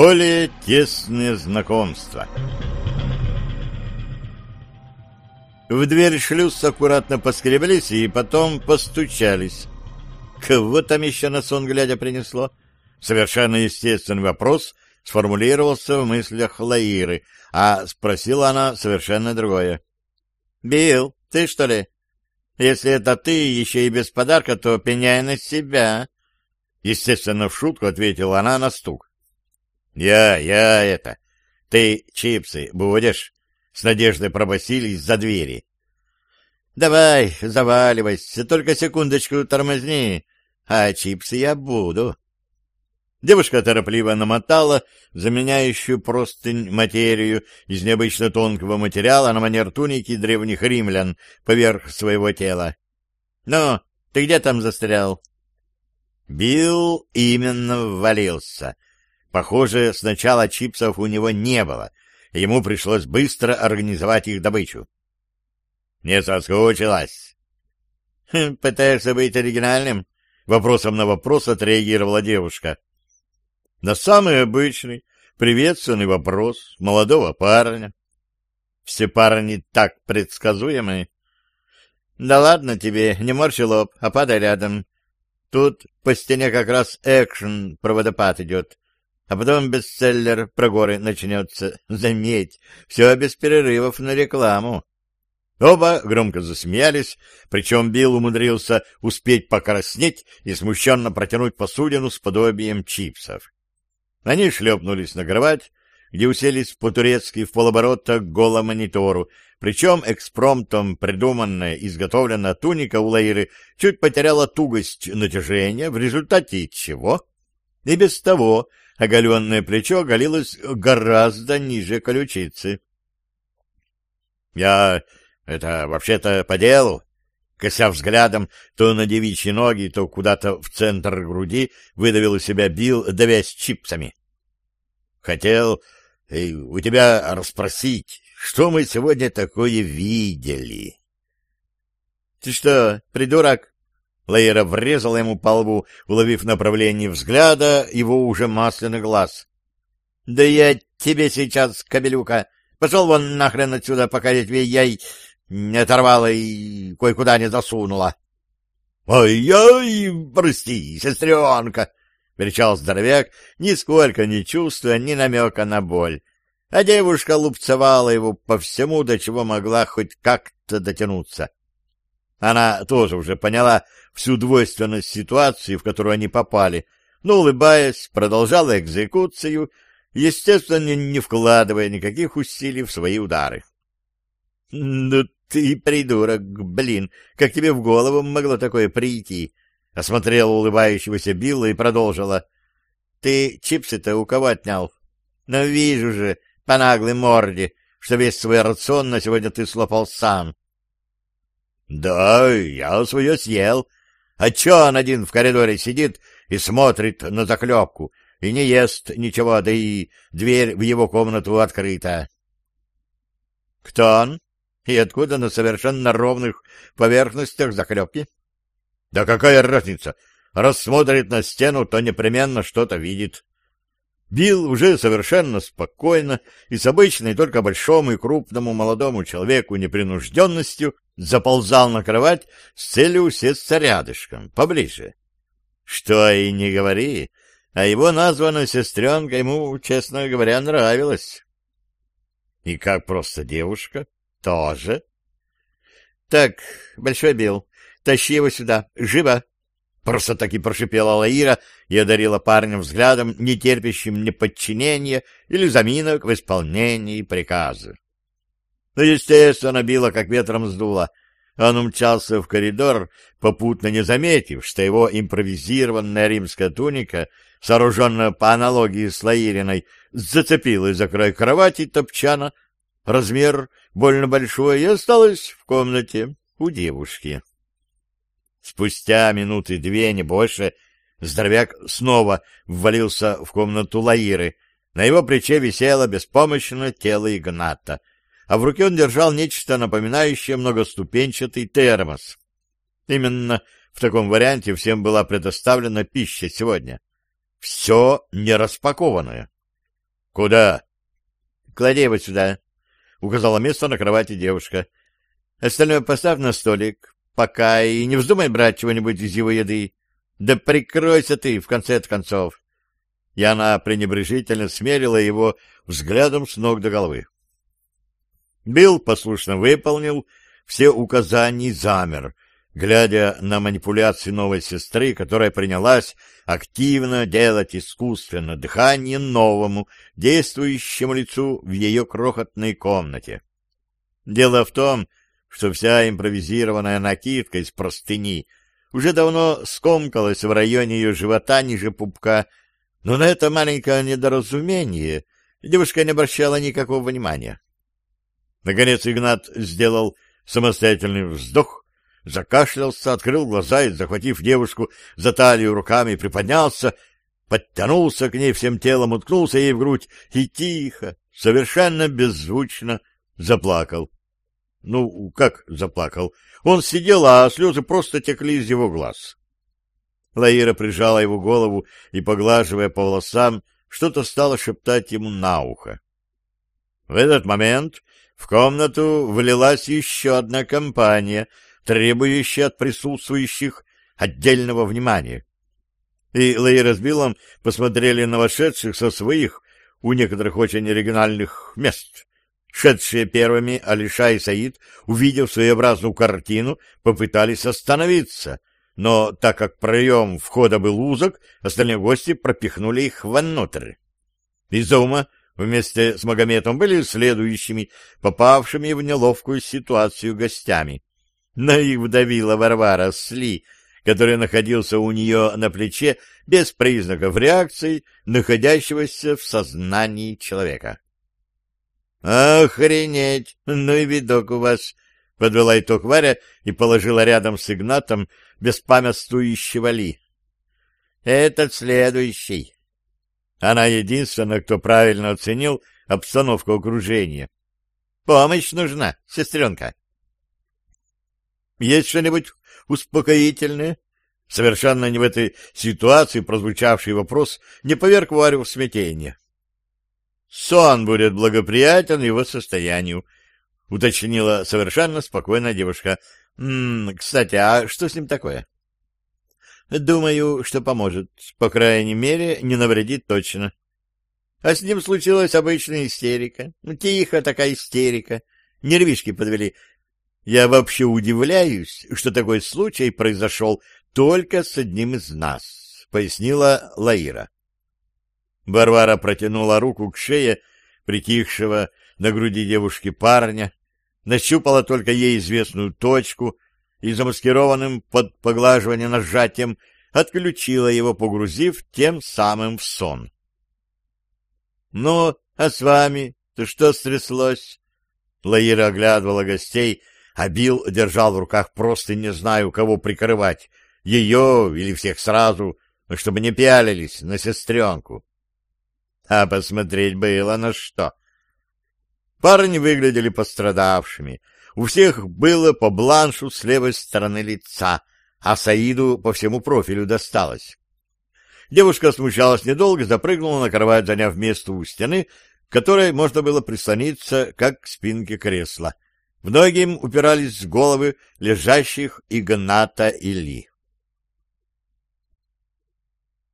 Более тесные знакомства В дверь шлюз аккуратно поскреблись и потом постучались. Кого там еще на сон глядя принесло? Совершенно естественный вопрос сформулировался в мыслях Лаиры, а спросила она совершенно другое. — Билл, ты что ли? Если это ты, еще и без подарка, то пеняй на себя. Естественно, в шутку ответила она на стук. «Я, я это... Ты чипсы будешь?» С надеждой пробасили из-за двери. «Давай, заваливайся, только секундочку тормозни, а чипсы я буду». Девушка торопливо намотала заменяющую простынь материю из необычно тонкого материала на манер туники древних римлян поверх своего тела. «Ну, ты где там застрял?» Билл именно ввалился — Похоже, сначала чипсов у него не было, и ему пришлось быстро организовать их добычу. «Не соскучилась?» «Хм, «Пытаешься быть оригинальным?» Вопросом на вопрос отреагировала девушка. На самый обычный, приветственный вопрос молодого парня. Все парни так предсказуемые. «Да ладно тебе, не морщи лоб, а падай рядом. Тут по стене как раз экшен про водопад идет. А потом бестселлер про горы начнется. Заметь, все без перерывов на рекламу. Оба громко засмеялись, причем Билл умудрился успеть покраснеть и смущенно протянуть посудину с подобием чипсов. Они шлепнулись на кровать, где уселись по-турецки в полоборота к голомонитору, причем экспромтом придуманная, изготовленная туника у Лаиры чуть потеряла тугость натяжения, в результате чего и без того оголенное плечо оголилось гораздо ниже ключицы. — Я это вообще-то по делу, кося взглядом то на девичьи ноги, то куда-то в центр груди, выдавил у себя Билл, давясь чипсами. — Хотел э, у тебя расспросить, что мы сегодня такое видели? — Ты что, придурок? Лейра врезала ему по лбу, уловив направление взгляда его уже масляный глаз. — Да я тебе сейчас, кобелюка! Пошел вон нахрен отсюда, пока я тебе яй не оторвала и кое-куда не засунула. «Ой, — Ой-ой, прости, сестренка! — кричал здоровяк, нисколько не чувствуя ни намека на боль. А девушка лупцевала его по всему, до чего могла хоть как-то дотянуться. Она тоже уже поняла всю двойственность ситуации, в которую они попали, но, улыбаясь, продолжала экзекуцию, естественно, не вкладывая никаких усилий в свои удары. — Ну ты придурок, блин, как тебе в голову могло такое прийти? — осмотрела улыбающегося Билла и продолжила. — Ты чипсы-то у кого отнял? — Ну, вижу же, по наглой морде, что весь свой рацион на сегодня ты слопал сам. Да, я свое съел. А чё он один в коридоре сидит и смотрит на заклепку, и не ест ничего, да и дверь в его комнату открыта? Кто он? И откуда на совершенно ровных поверхностях заклепки? Да какая разница? Раз смотрит на стену, то непременно что-то видит. Билл уже совершенно спокойно и с обычной только большому и крупному молодому человеку непринужденностью заползал на кровать с целью усесться рядышком, поближе. Что и не говори, а его названная сестренка ему, честно говоря, нравилась. И как просто девушка, тоже. Так, Большой Билл, тащи его сюда, живо! — Просто таки прошипела Лаира и одарила парня взглядом, не терпящим неподчинения или заминок в исполнении приказа. Но, естественно, било, как ветром сдуло. Он умчался в коридор, попутно не заметив, что его импровизированная римская туника, сооруженная по аналогии с Лаириной, зацепилась за край кровати топчана, размер больно большой, и осталась в комнате у девушки. Спустя минуты две, не больше, здоровяк снова ввалился в комнату Лаиры. На его плече висело беспомощное тело Игната, а в руке он держал нечто напоминающее многоступенчатый термос. Именно в таком варианте всем была предоставлена пища сегодня. Все не распакованное. — Куда? — Клади его сюда, — указала место на кровати девушка. — Остальное поставь на столик, пока и не вздумай брать чего-нибудь из его еды. Да прикройся ты, в конце концов. И она пренебрежительно смерила его взглядом с ног до головы. Билл послушно выполнил все указания замер, глядя на манипуляции новой сестры, которая принялась активно делать искусственно дыхание новому, действующему лицу в ее крохотной комнате. Дело в том, что вся импровизированная накидка из простыни уже давно скомкалась в районе ее живота ниже пупка, но на это маленькое недоразумение девушка не обращала никакого внимания. Наконец Игнат сделал самостоятельный вздох, закашлялся, открыл глаза и, захватив девушку за талию руками, приподнялся, подтянулся к ней всем телом, уткнулся ей в грудь и тихо, совершенно беззвучно заплакал. Ну, как заплакал? Он сидел, а слезы просто текли из его глаз. Лаира прижала его голову и, поглаживая по волосам, что-то стала шептать ему на ухо. В этот момент в комнату влилась еще одна компания, требующая от присутствующих отдельного внимания. И Лаира с Биллом посмотрели на вошедших со своих, у некоторых очень оригинальных мест. Шедшие первыми Алиша и Саид, увидев своеобразную картину, попытались остановиться, но так как проем входа был узок, остальные гости пропихнули их внутрь. Из ума вместе с Магометом были следующими, попавшими в неловкую ситуацию гостями. Но их вдавила Варвара Сли, который находился у нее на плече без признаков реакции, находящегося в сознании человека. «Охренеть! Ну и видок у вас!» — подвела итог Варя и положила рядом с Игнатом беспамятствующего Ли. «Этот следующий!» Она единственная, кто правильно оценил обстановку окружения. «Помощь нужна, сестренка!» «Есть что-нибудь успокоительное?» Совершенно не в этой ситуации прозвучавший вопрос не поверг Варю в смятение. Сон будет благоприятен его состоянию, — уточнила совершенно спокойная девушка. — Кстати, а что с ним такое? — Думаю, что поможет. По крайней мере, не навредит точно. А с ним случилась обычная истерика. Ну, тихо такая истерика. Нервишки подвели. Я вообще удивляюсь, что такой случай произошел только с одним из нас, — пояснила Лаира. Варвара протянула руку к шее притихшего на груди девушки парня, нащупала только ей известную точку и замаскированным под поглаживание нажатием отключила его, погрузив тем самым в сон. — Ну, а с вами-то что стряслось? Лаира оглядывала гостей, а Билл держал в руках просто не знаю, кого прикрывать, ее или всех сразу, чтобы не пялились на сестренку а посмотреть было на что. Парни выглядели пострадавшими. У всех было по бланшу с левой стороны лица, а Саиду по всему профилю досталось. Девушка смущалась недолго, запрыгнула на кровать, заняв место у стены, к которой можно было прислониться, как к спинке кресла. В ноги им упирались головы лежащих Игната и Ли.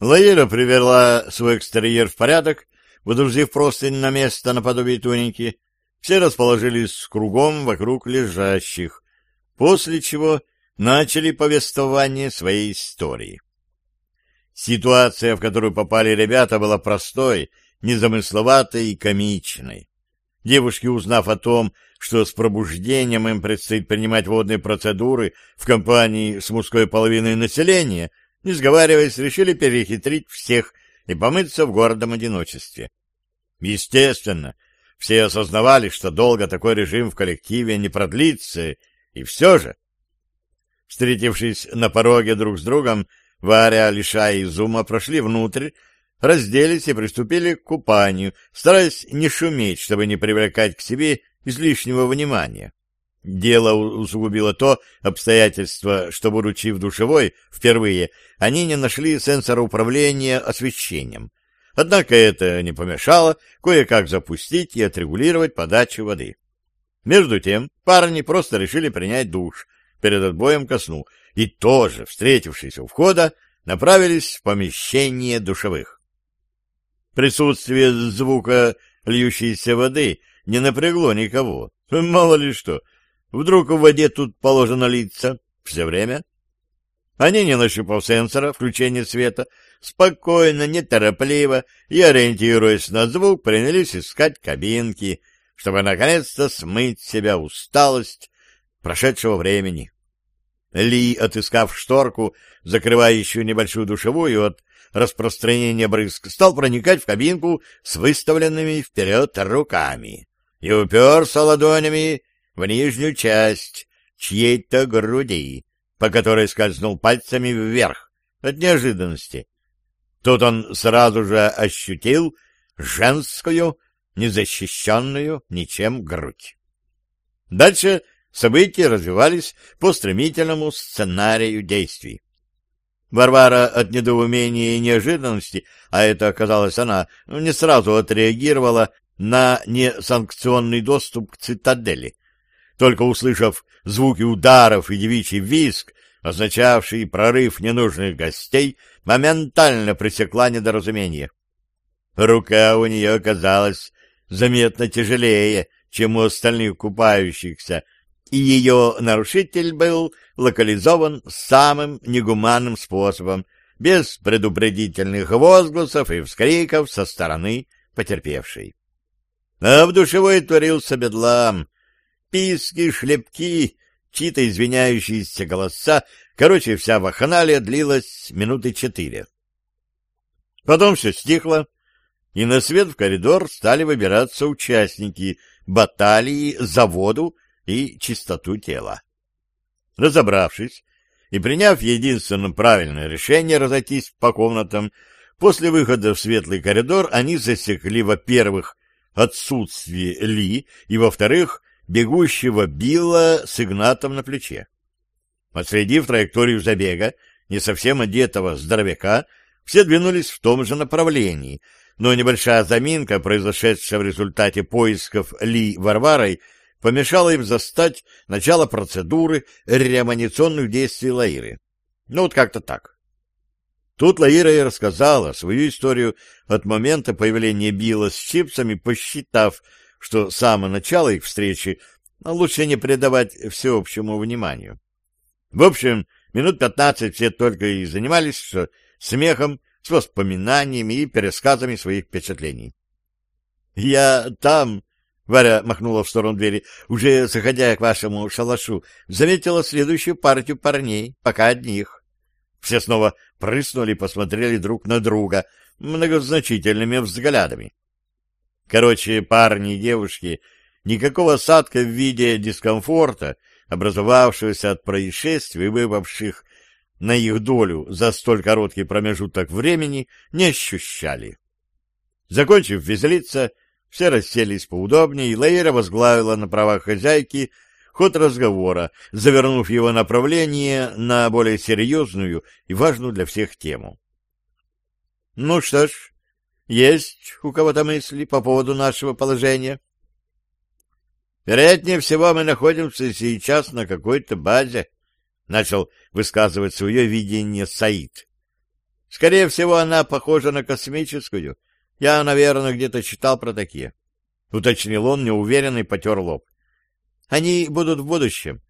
Лаира привела свой экстерьер в порядок, водрузив простынь на место наподобие тоненьки. Все расположились кругом вокруг лежащих, после чего начали повествование своей истории. Ситуация, в которую попали ребята, была простой, незамысловатой и комичной. Девушки, узнав о том, что с пробуждением им предстоит принимать водные процедуры в компании с мужской половиной населения, не сговариваясь, решили перехитрить всех и помыться в городом одиночестве. Естественно, все осознавали, что долго такой режим в коллективе не продлится, и все же. Встретившись на пороге друг с другом, Варя, Лиша и Зума прошли внутрь, разделись и приступили к купанию, стараясь не шуметь, чтобы не привлекать к себе излишнего внимания. Дело усугубило то обстоятельство, что, будучи в душевой впервые, они не нашли сенсора управления освещением. Однако это не помешало кое-как запустить и отрегулировать подачу воды. Между тем парни просто решили принять душ перед отбоем ко сну и тоже, встретившись у входа, направились в помещение душевых. Присутствие звука льющейся воды не напрягло никого. Мало ли что. Вдруг в воде тут положено литься все время. Они, не нащупав сенсора включения света, спокойно, неторопливо и, ориентируясь на звук, принялись искать кабинки, чтобы наконец-то смыть себя усталость прошедшего времени. Ли, отыскав шторку, закрывающую небольшую душевую от распространения брызг, стал проникать в кабинку с выставленными вперед руками и уперся ладонями в нижнюю часть чьей-то груди, по которой скользнул пальцами вверх от неожиданности. Тут он сразу же ощутил женскую, незащищенную ничем грудь. Дальше события развивались по стремительному сценарию действий. Варвара от недоумения и неожиданности, а это оказалась она, не сразу отреагировала на несанкционный доступ к цитадели. Только услышав звуки ударов и девичий визг, означавший прорыв ненужных гостей, моментально пресекла недоразумение. Рука у нее оказалась заметно тяжелее, чем у остальных купающихся, и ее нарушитель был локализован самым негуманным способом, без предупредительных возгласов и вскриков со стороны потерпевшей. А в душевой творился бедлам. Писки, шлепки, чьи-то извиняющиеся голоса. Короче, вся ваханалия длилась минуты четыре. Потом все стихло, и на свет в коридор стали выбираться участники баталии за воду и чистоту тела. Разобравшись и приняв единственно правильное решение разойтись по комнатам, после выхода в светлый коридор они засекли, во-первых, отсутствие Ли и, во-вторых, бегущего Билла с Игнатом на плече. Отследив траекторию забега, не совсем одетого здоровяка, все двинулись в том же направлении, но небольшая заминка, произошедшая в результате поисков Ли Варварой, помешала им застать начало процедуры реамониционных действий Лаиры. Ну вот как-то так. Тут Лаира и рассказала свою историю от момента появления Билла с чипсами, посчитав, что с самого начала их встречи лучше не придавать всеобщему вниманию. В общем, минут пятнадцать все только и занимались что смехом, с воспоминаниями и пересказами своих впечатлений. — Я там, — Варя махнула в сторону двери, — уже заходя к вашему шалашу, заметила следующую партию парней, пока одних. Все снова прыснули и посмотрели друг на друга многозначительными взглядами. Короче, парни и девушки никакого осадка в виде дискомфорта, образовавшегося от происшествий, выпавших на их долю за столь короткий промежуток времени, не ощущали. Закончив веселиться, все расселись поудобнее, и Лейра возглавила на правах хозяйки ход разговора, завернув его направление на более серьезную и важную для всех тему. — Ну что ж, есть у кого-то мысли по поводу нашего положения? — Вероятнее всего, мы находимся сейчас на какой-то базе, — начал высказывать свое видение Саид. — Скорее всего, она похожа на космическую. Я, наверное, где-то читал про такие. — уточнил он, неуверенный потер лоб. Они будут в будущем.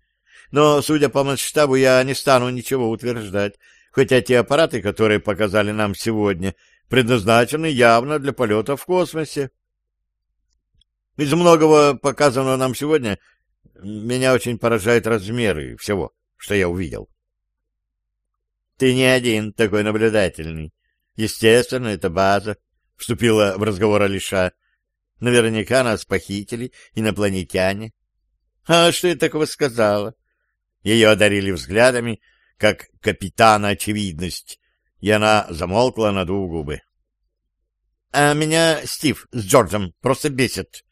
Но, судя по масштабу, я не стану ничего утверждать, хотя те аппараты, которые показали нам сегодня, предназначены явно для полета в космосе. Из многого показанного нам сегодня меня очень поражают размеры всего, что я увидел. Ты не один такой наблюдательный. Естественно, это база, — вступила в разговор Алиша. Наверняка нас похитили инопланетяне. А что я такого сказала? Ее одарили взглядами, как капитана очевидность, и она замолкла, надув губы. — А меня Стив с Джорджем просто бесит.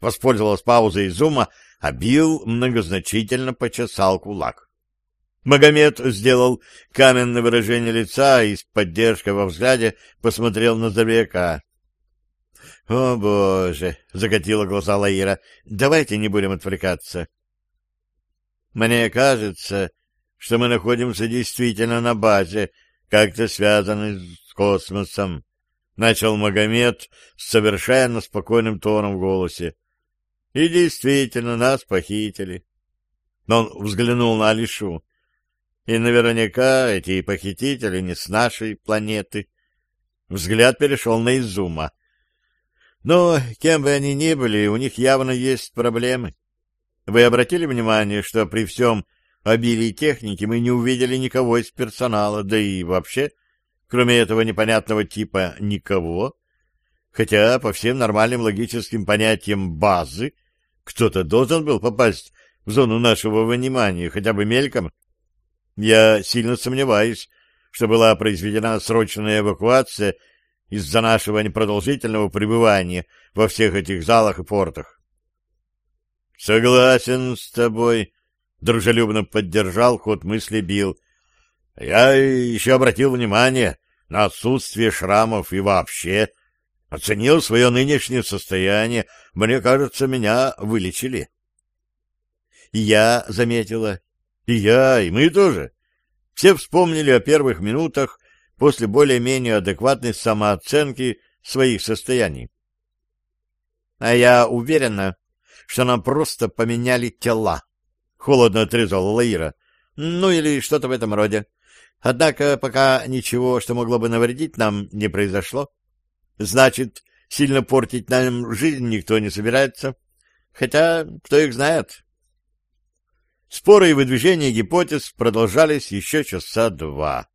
Воспользовалась паузой Зума, а Билл многозначительно почесал кулак. Магомед сделал каменное выражение лица и с поддержкой во взгляде посмотрел на здоровяка. — О, боже! — закатила глаза Лаира. — Давайте не будем отвлекаться. — Мне кажется, что мы находимся действительно на базе, как-то связанной с космосом, — начал Магомед с совершенно спокойным тоном в голосе. — И действительно, нас похитили. Но он взглянул на Алишу. И наверняка эти похитители не с нашей планеты. Взгляд перешел на Изума. Но, кем бы они ни были, у них явно есть проблемы. Вы обратили внимание, что при всем обилии техники мы не увидели никого из персонала, да и вообще, кроме этого непонятного типа, никого? Хотя, по всем нормальным логическим понятиям базы, кто-то должен был попасть в зону нашего внимания, хотя бы мельком. Я сильно сомневаюсь, что была произведена срочная эвакуация из-за нашего непродолжительного пребывания во всех этих залах и портах. — Согласен с тобой, — дружелюбно поддержал ход мысли Билл. — Я еще обратил внимание на отсутствие шрамов и вообще оценил свое нынешнее состояние. Мне кажется, меня вылечили. И я заметила, и я, и мы тоже. Все вспомнили о первых минутах после более-менее адекватной самооценки своих состояний. А я уверена, что нам просто поменяли тела, — холодно отрезала Лаира. Ну или что-то в этом роде. Однако пока ничего, что могло бы навредить нам, не произошло. Значит, сильно портить нам жизнь никто не собирается. Хотя, кто их знает. Споры и выдвижения гипотез продолжались еще часа два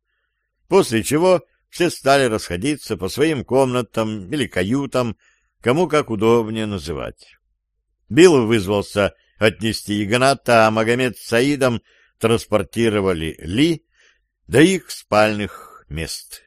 после чего все стали расходиться по своим комнатам или каютам, кому как удобнее называть. Билл вызвался отнести Игната, а Магомед с Саидом транспортировали Ли до их спальных мест.